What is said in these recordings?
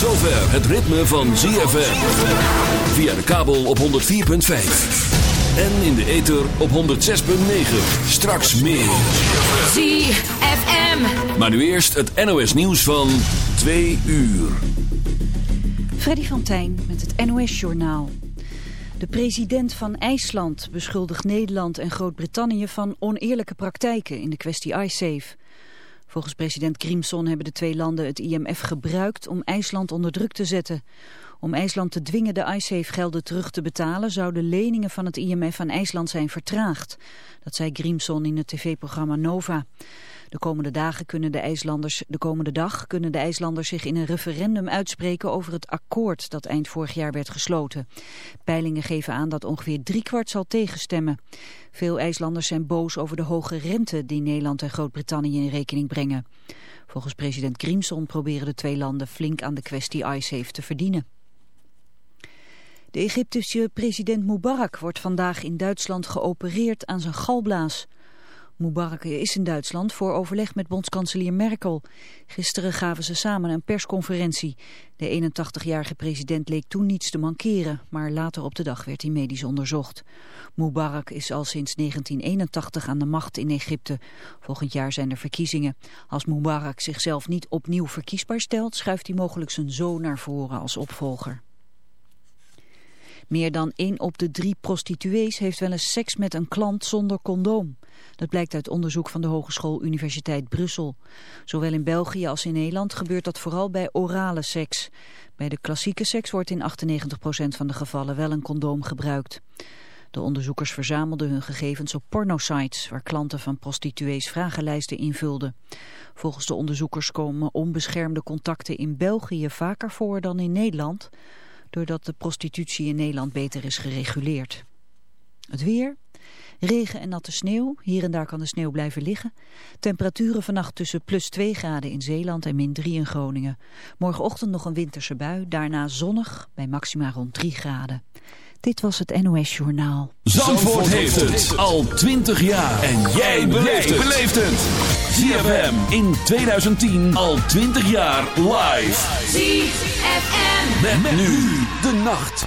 zover het ritme van ZFM. Via de kabel op 104.5. En in de ether op 106.9. Straks meer. ZFM. Maar nu eerst het NOS nieuws van 2 uur. Freddy van Tijn met het NOS-journaal. De president van IJsland beschuldigt Nederland en Groot-Brittannië van oneerlijke praktijken in de kwestie iSafe. Volgens president Grimson hebben de twee landen het IMF gebruikt om IJsland onder druk te zetten. Om IJsland te dwingen de iSafe-gelden terug te betalen zouden leningen van het IMF aan IJsland zijn vertraagd. Dat zei Grimson in het tv-programma Nova. De komende, dagen kunnen de, IJslanders, de komende dag kunnen de IJslanders zich in een referendum uitspreken over het akkoord dat eind vorig jaar werd gesloten. Peilingen geven aan dat ongeveer driekwart zal tegenstemmen. Veel IJslanders zijn boos over de hoge rente die Nederland en Groot-Brittannië in rekening brengen. Volgens president Grimson proberen de twee landen flink aan de kwestie iSafe te verdienen. De Egyptische president Mubarak wordt vandaag in Duitsland geopereerd aan zijn galblaas. Mubarak is in Duitsland voor overleg met bondskanselier Merkel. Gisteren gaven ze samen een persconferentie. De 81-jarige president leek toen niets te mankeren, maar later op de dag werd hij medisch onderzocht. Mubarak is al sinds 1981 aan de macht in Egypte. Volgend jaar zijn er verkiezingen. Als Mubarak zichzelf niet opnieuw verkiesbaar stelt, schuift hij mogelijk zijn zoon naar voren als opvolger. Meer dan 1 op de drie prostituees heeft wel eens seks met een klant zonder condoom. Dat blijkt uit onderzoek van de Hogeschool Universiteit Brussel. Zowel in België als in Nederland gebeurt dat vooral bij orale seks. Bij de klassieke seks wordt in 98% van de gevallen wel een condoom gebruikt. De onderzoekers verzamelden hun gegevens op pornosites... waar klanten van prostituees vragenlijsten invulden. Volgens de onderzoekers komen onbeschermde contacten in België vaker voor dan in Nederland doordat de prostitutie in Nederland beter is gereguleerd. Het weer, regen en natte sneeuw, hier en daar kan de sneeuw blijven liggen. Temperaturen vannacht tussen plus 2 graden in Zeeland en min 3 in Groningen. Morgenochtend nog een winterse bui, daarna zonnig bij maxima rond 3 graden. Dit was het NOS Journaal. Zandvoort, heeft het al 20 jaar. En jij beleeft het. ZFM in 2010 al 20 jaar live. ZFM. Met, met nu de nacht.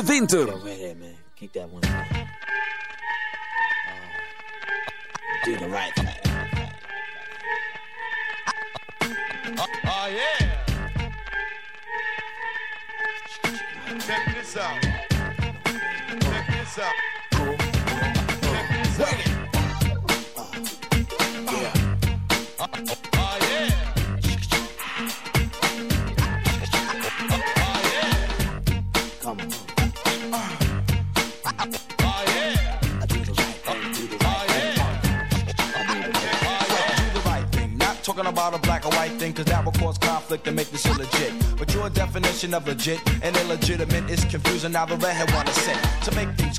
de winter. Black white thing, cause that will cause conflict and make this illegit. But your definition of legit and illegitimate is confusing. Now the redhead wanna say to make things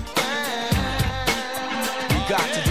got to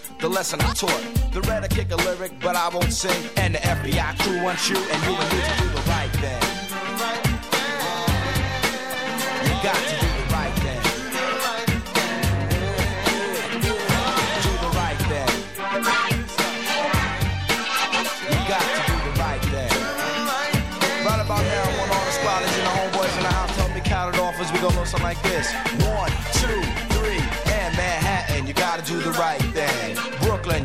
the lesson I taught. The red I kick a lyric, but I won't sing. And the FBI crew wants you, and you and me to do the right thing. You got to do the right thing. Do the right thing. You got to do the right thing. Right about now, I want all the squatters and the homeboys in the house help me count it off as we go something like this. One, two, three, and Manhattan, you gotta do the right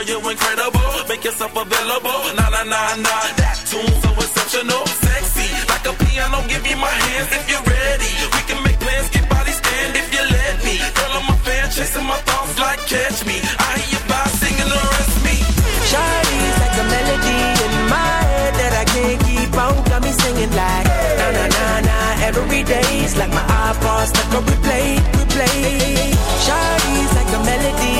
Girl, you're incredible. Make yourself available. Nah, nah, nah, nah. That tune so exceptional, sexy like a piano. Give me my hands if you're ready. We can make plans, get body stand if you let me. Girl, I'm a fan, chasing my thoughts like catch me. I hear you by singing the rest me. Shawty's like a melody in my head that I can't keep out. Got me singing like na na na na every day's like my iPod stuck on replay, replay. Shawty's like a melody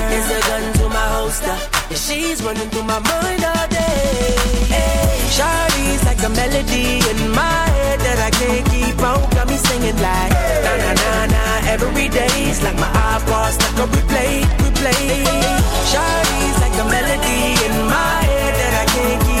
is a gun to my holster. She's running through my mind all day. Hey, Shawty's like a melody in my head that I can't keep out. Got me singing like na na na na every day's like my iPod stuck on replay, replay. Shawty's like a melody in my head that I can't keep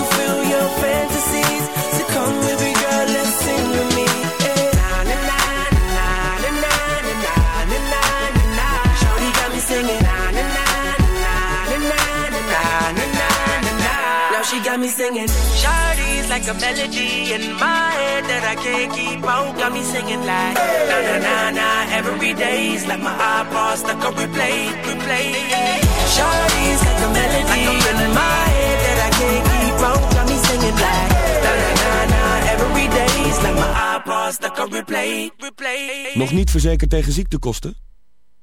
got me singing. Shawty's like a melody in my head that I can't keep out. Got me singing like na na na na every day's like my iPod stuck on replay, replay. Shawty's like a melody in my head that I can't keep out. Got me singing like na na na na every day's like my iPod stuck on replay, replay. Nog niet verzekerd tegen ziektekosten?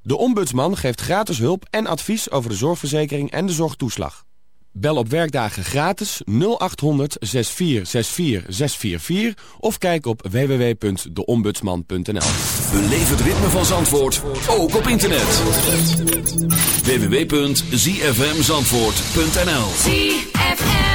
De Ombudsman geeft gratis hulp en advies over de zorgverzekering en de zorgtoeslag. Bel op werkdagen gratis 0800 6464 644 of kijk op www.deombudsman.nl. Beleef het ritme van Zandvoort, ook op internet. www.zfmzandvoort.nl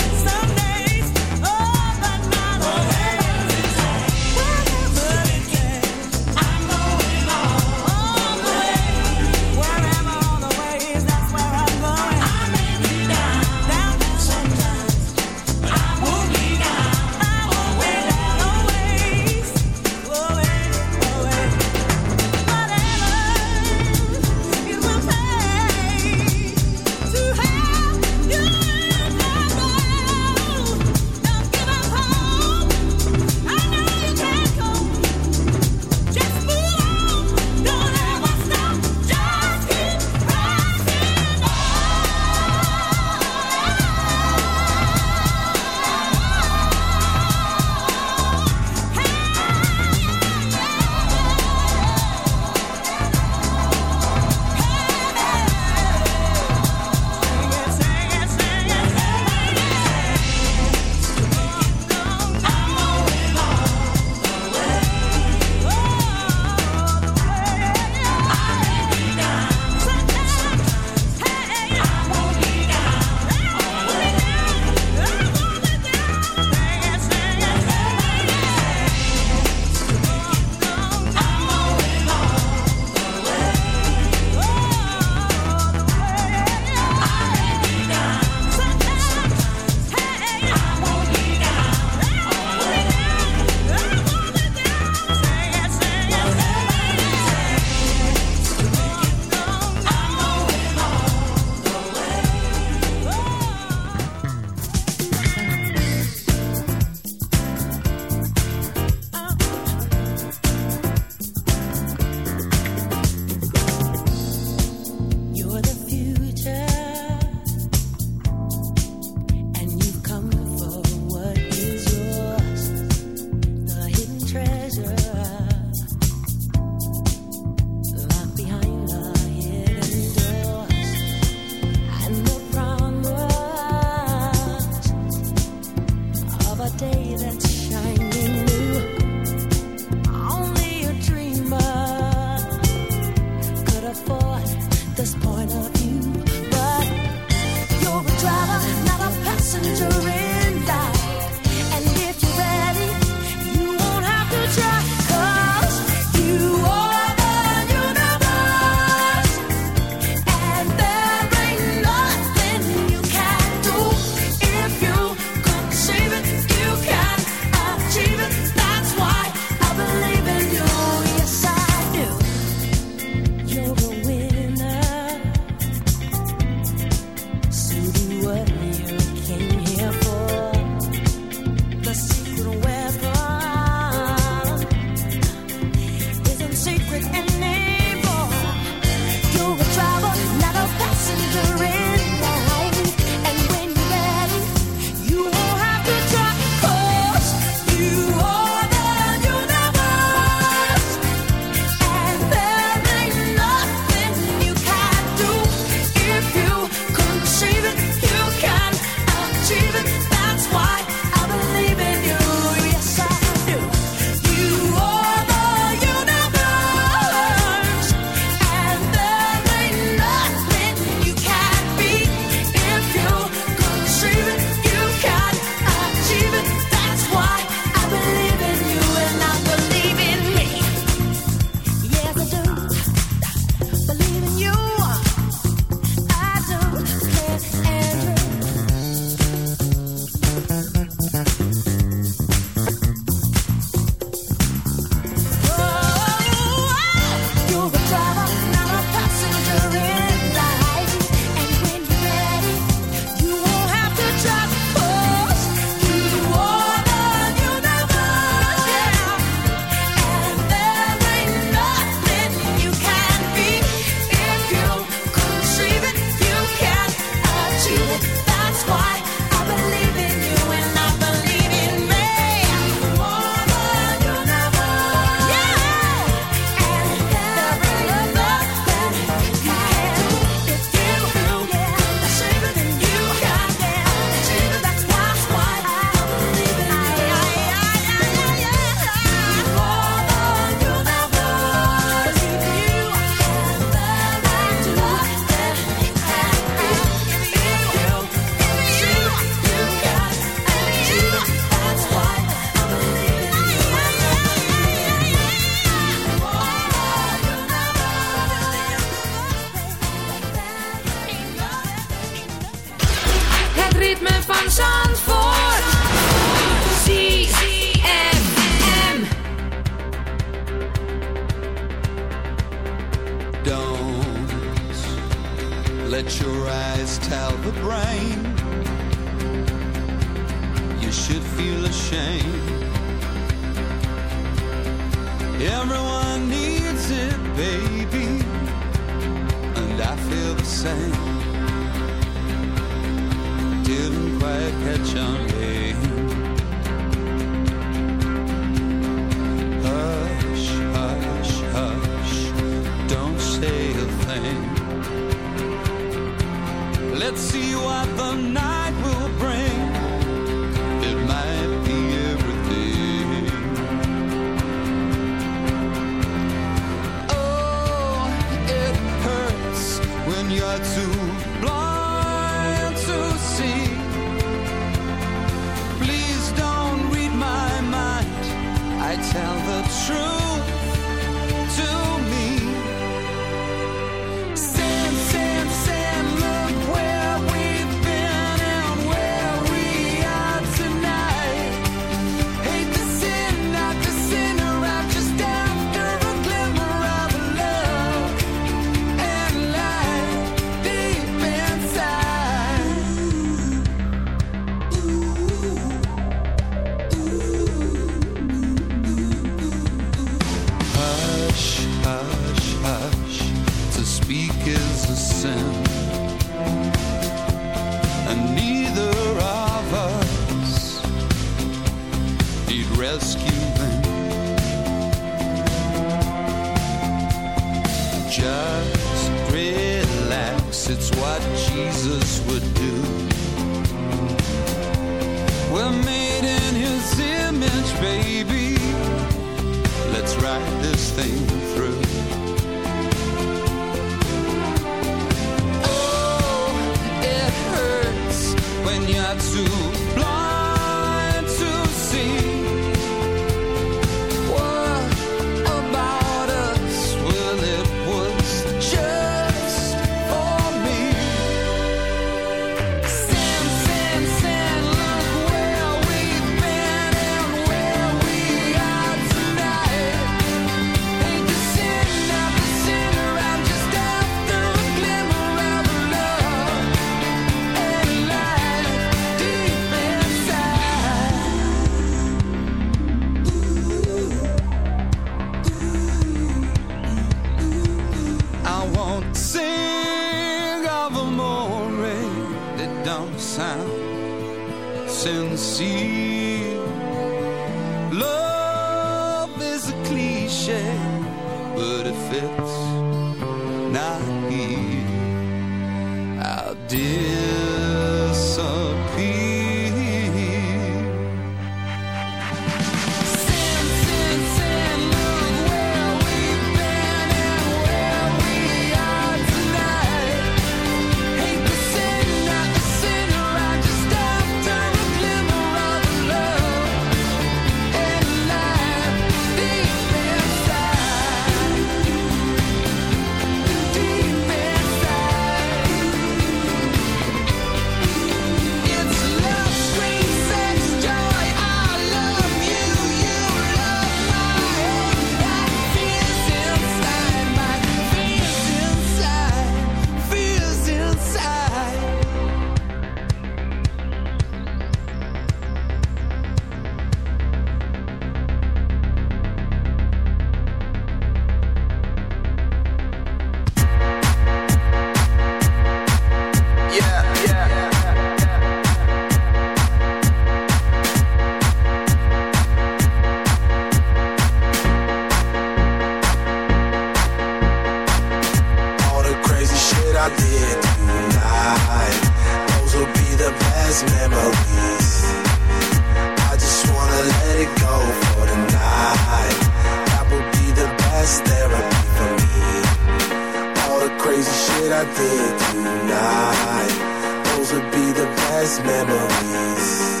past memories.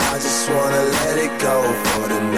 I just wanna let it go for tonight.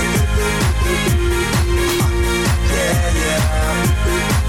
yeah.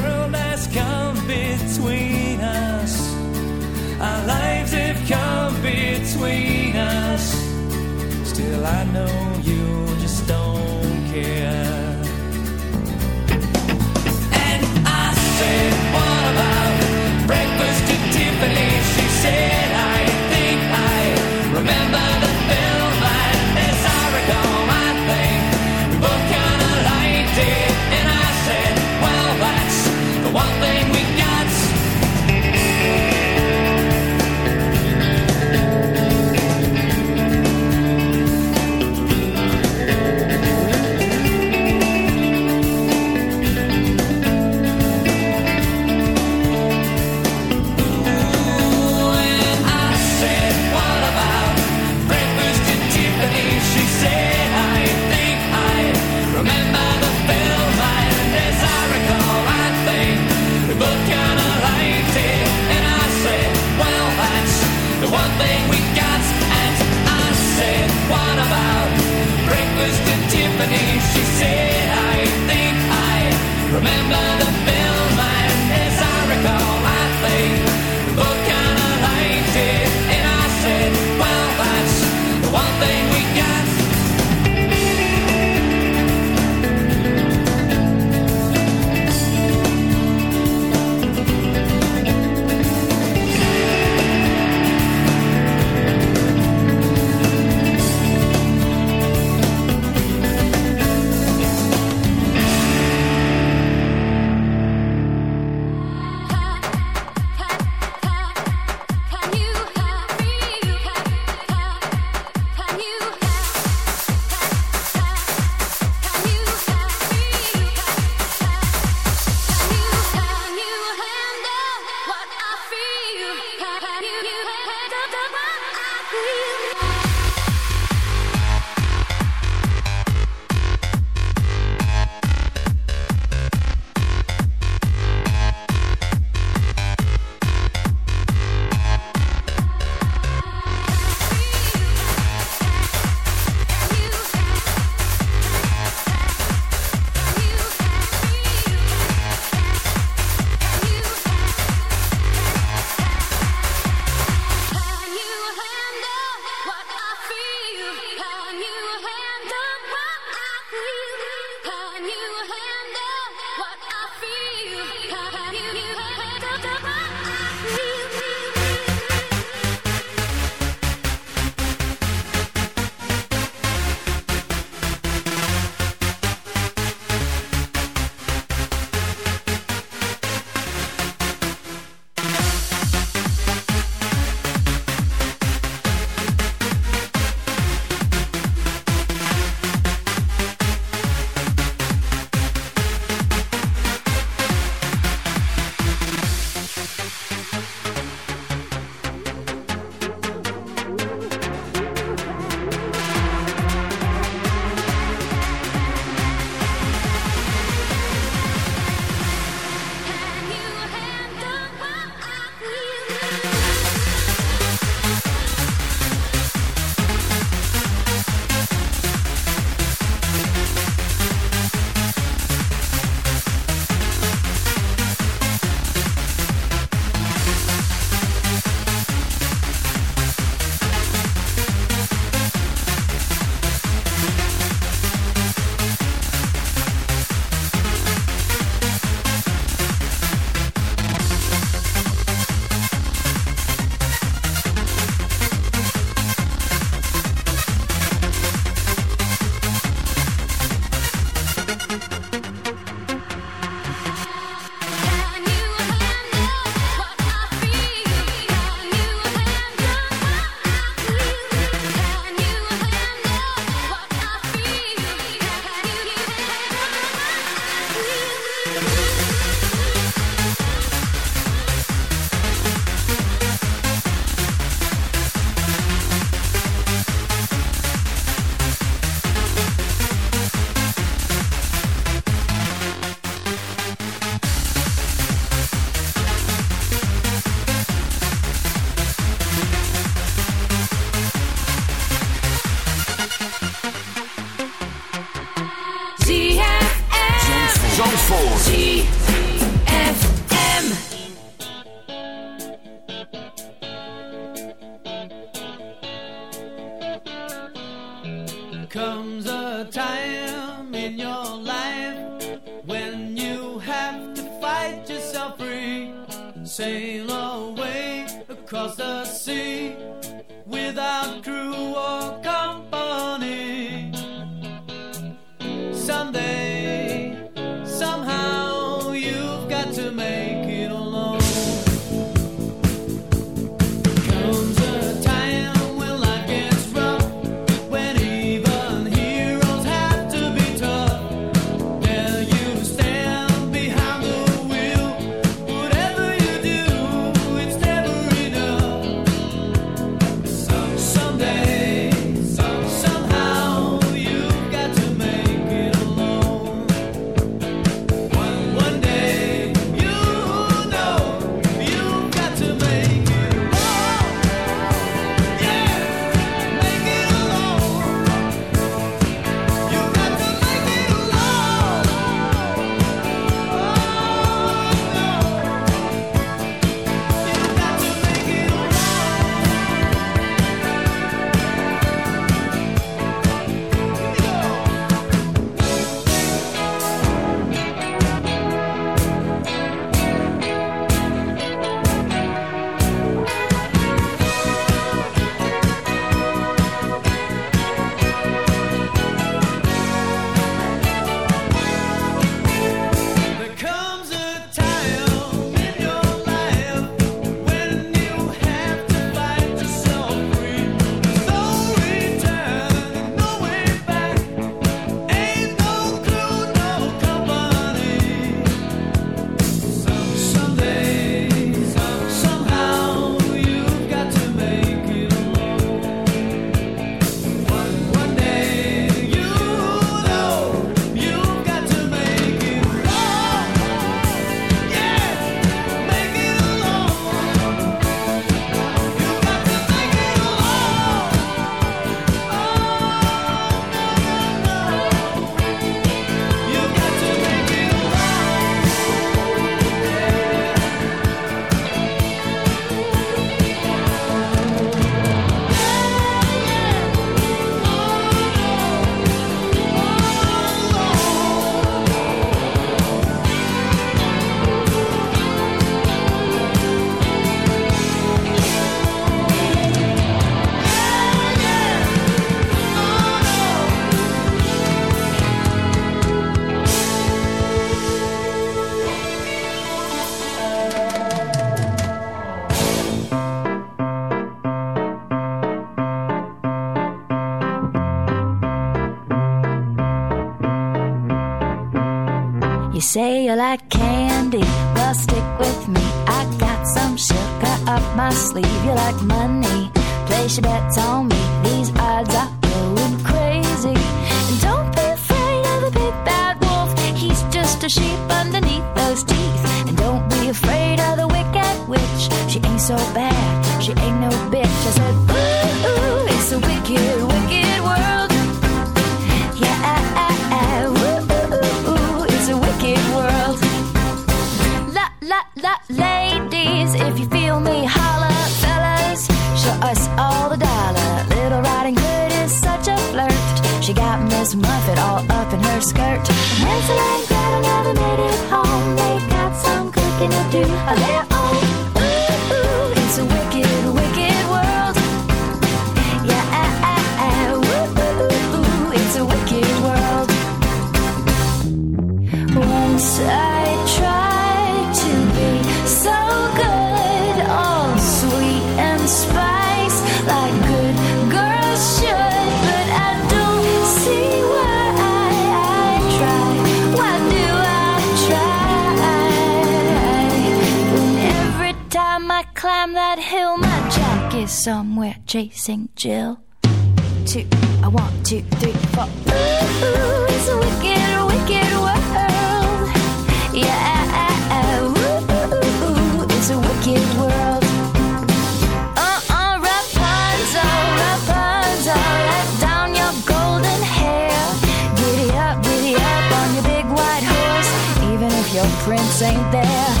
Prince ain't there.